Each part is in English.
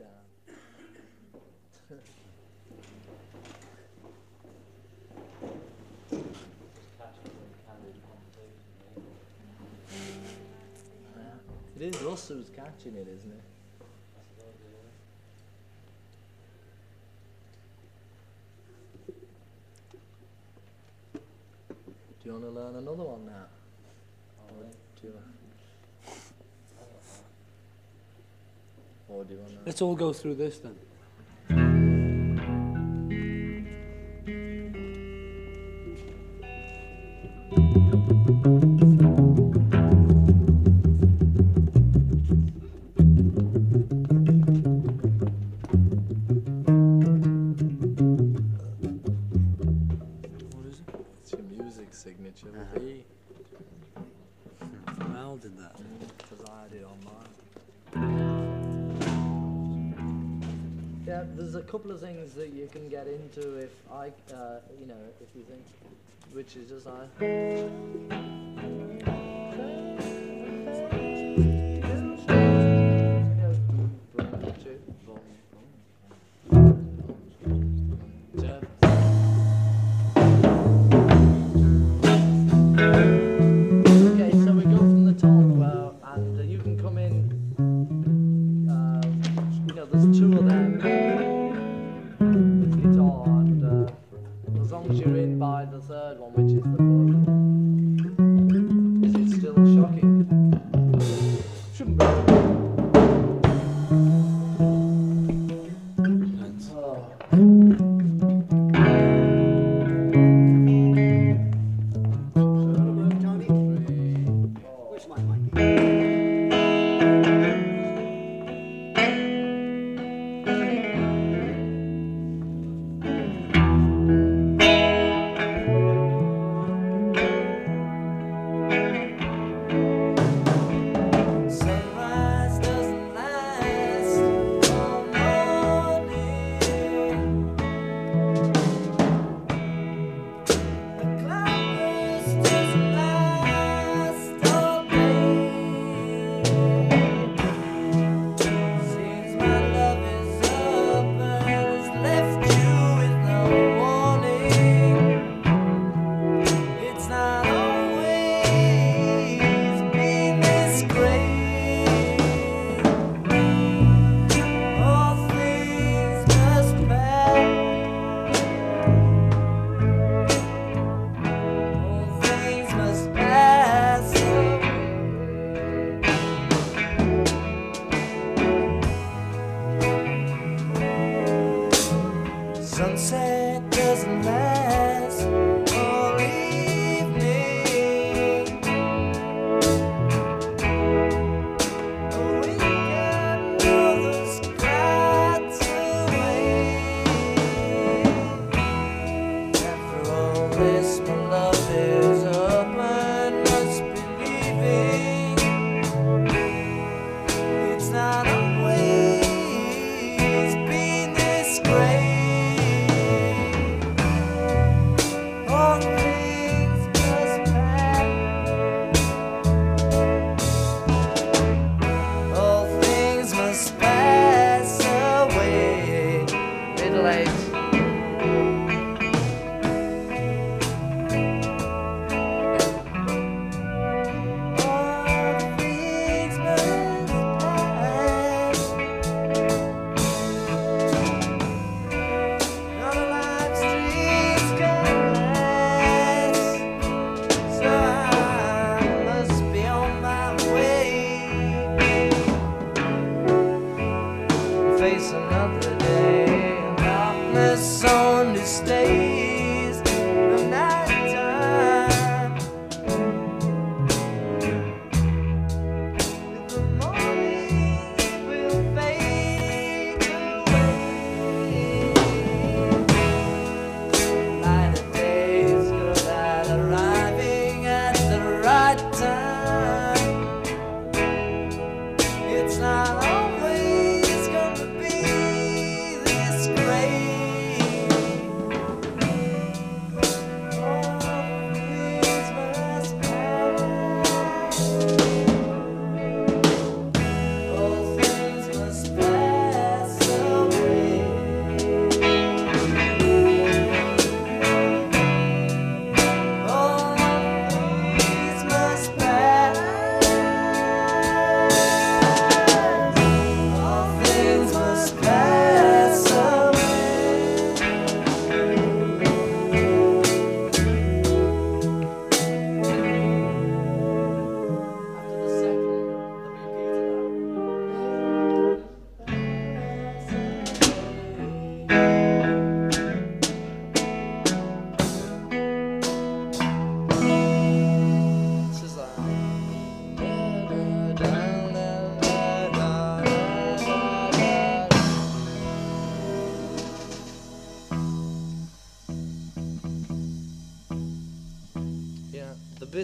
down. It is us who's catching it, isn't it? Do you want to learn another one now? Or do you, or do you want to? Let's all go through this then. What is it? It's your music signature with Uh-huh. E. Mal did that. Because I had it on mine. Yeah, there's a couple of things that you can get into if I, uh, you know, if you think, which is just I. this love is open, us believing it's not always been this great. only the night time. The morning will fade away. Arriving at the right time. It's not.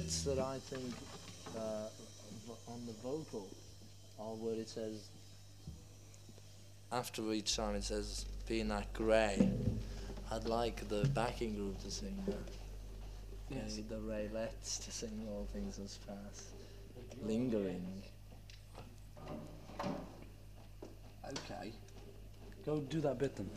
Bits that I think uh, on the vocal are where it says after each time it says being that grey. I'd like the backing group to sing that. Yes. The Raelettes to sing all things as fast. Lingering. Okay. Go do that bit then.